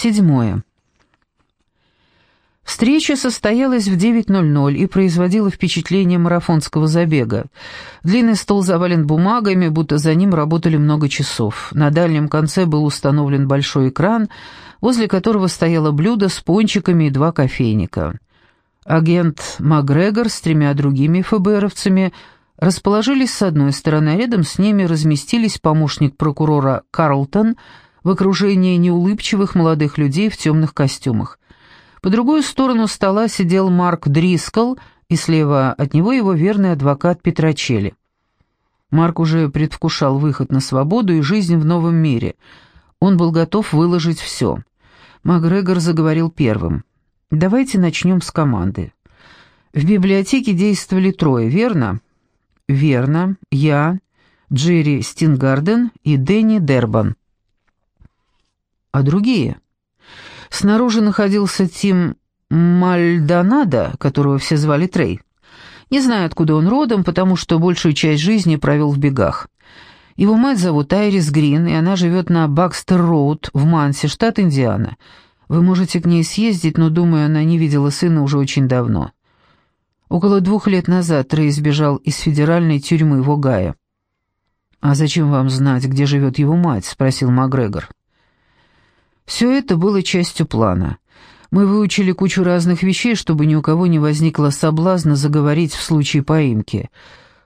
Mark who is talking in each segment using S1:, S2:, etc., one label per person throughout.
S1: Седьмое. Встреча состоялась в 9.00 и производила впечатление марафонского забега. Длинный стол завален бумагами, будто за ним работали много часов. На дальнем конце был установлен большой экран, возле которого стояло блюдо с пончиками и два кофейника. Агент Макгрегор с тремя другими ФБРовцами расположились с одной стороны, а рядом с ними разместились помощник прокурора Карлтон в окружении неулыбчивых молодых людей в темных костюмах. По другую сторону стола сидел Марк Дрискл, и слева от него его верный адвокат Петрочели. Марк уже предвкушал выход на свободу и жизнь в новом мире. Он был готов выложить все. Макгрегор заговорил первым. «Давайте начнем с команды. В библиотеке действовали трое, верно?» «Верно. Я, Джерри Стингарден и Дэнни Дербан». «А другие?» Снаружи находился Тим Мальдонадо, которого все звали Трей. Не знаю, откуда он родом, потому что большую часть жизни провел в бегах. Его мать зовут Айрис Грин, и она живет на Бакстер-Роуд в Мансе, штат Индиана. Вы можете к ней съездить, но, думаю, она не видела сына уже очень давно. Около двух лет назад Трей сбежал из федеральной тюрьмы в Огайо. «А зачем вам знать, где живет его мать?» — спросил Макгрегор. Все это было частью плана. Мы выучили кучу разных вещей, чтобы ни у кого не возникло соблазна заговорить в случае поимки.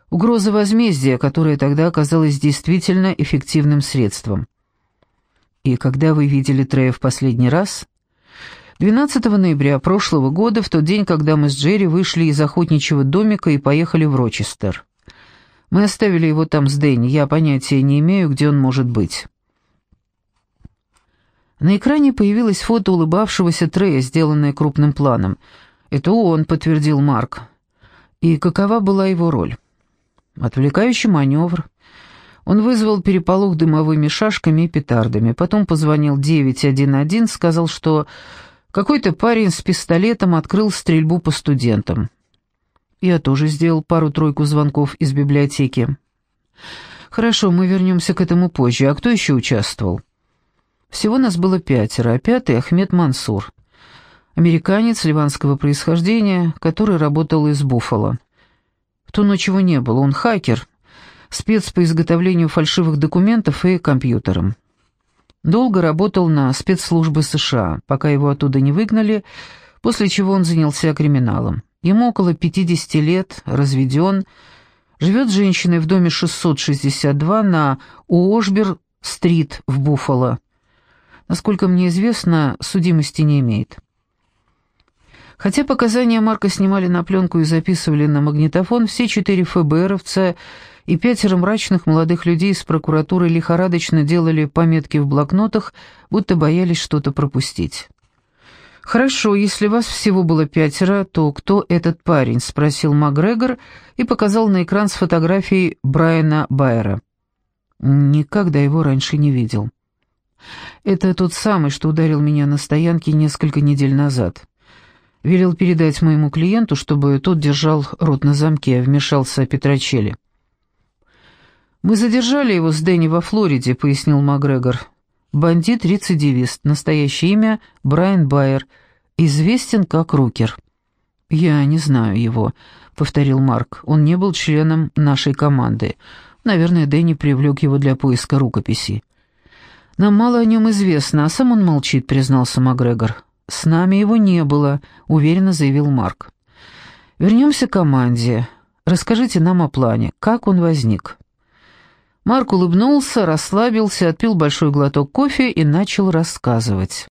S1: Угроза возмездия, которая тогда оказалась действительно эффективным средством. И когда вы видели Трея в последний раз? 12 ноября прошлого года, в тот день, когда мы с Джерри вышли из охотничьего домика и поехали в Рочестер. Мы оставили его там с Дэнни, я понятия не имею, где он может быть. На экране появилось фото улыбавшегося Трея, сделанное крупным планом. «Это он», — подтвердил Марк. «И какова была его роль?» «Отвлекающий маневр». Он вызвал переполох дымовыми шашками и петардами, потом позвонил 911, сказал, что какой-то парень с пистолетом открыл стрельбу по студентам. Я тоже сделал пару-тройку звонков из библиотеки. «Хорошо, мы вернемся к этому позже. А кто еще участвовал?» Всего нас было пятеро, а пятый — Ахмед Мансур, американец ливанского происхождения, который работал из Буффало. В ту ночь его не было, он хакер, спец по изготовлению фальшивых документов и компьютерам. Долго работал на спецслужбы США, пока его оттуда не выгнали, после чего он занялся криминалом. Ему около 50 лет, разведен, живет с женщиной в доме 662 на Уошбер-стрит в Буффало. Насколько мне известно, судимости не имеет. Хотя показания Марка снимали на пленку и записывали на магнитофон, все четыре ФБРовца и пятеро мрачных молодых людей из прокуратуры лихорадочно делали пометки в блокнотах, будто боялись что-то пропустить. «Хорошо, если вас всего было пятеро, то кто этот парень?» — спросил Макгрегор и показал на экран с фотографией Брайана Байера. «Никогда его раньше не видел». Это тот самый, что ударил меня на стоянке несколько недель назад. Велел передать моему клиенту, чтобы тот держал рот на замке, вмешался Петрочели. «Мы задержали его с Дэнни во Флориде», — пояснил Макгрегор. «Бандит-рецидивист, настоящее имя Брайан Байер, известен как Рукер». «Я не знаю его», — повторил Марк. «Он не был членом нашей команды. Наверное, Дэнни привлек его для поиска рукописи». «Нам мало о нем известно, а сам он молчит», — признался Макгрегор. «С нами его не было», — уверенно заявил Марк. «Вернемся к команде. Расскажите нам о плане. Как он возник?» Марк улыбнулся, расслабился, отпил большой глоток кофе и начал рассказывать.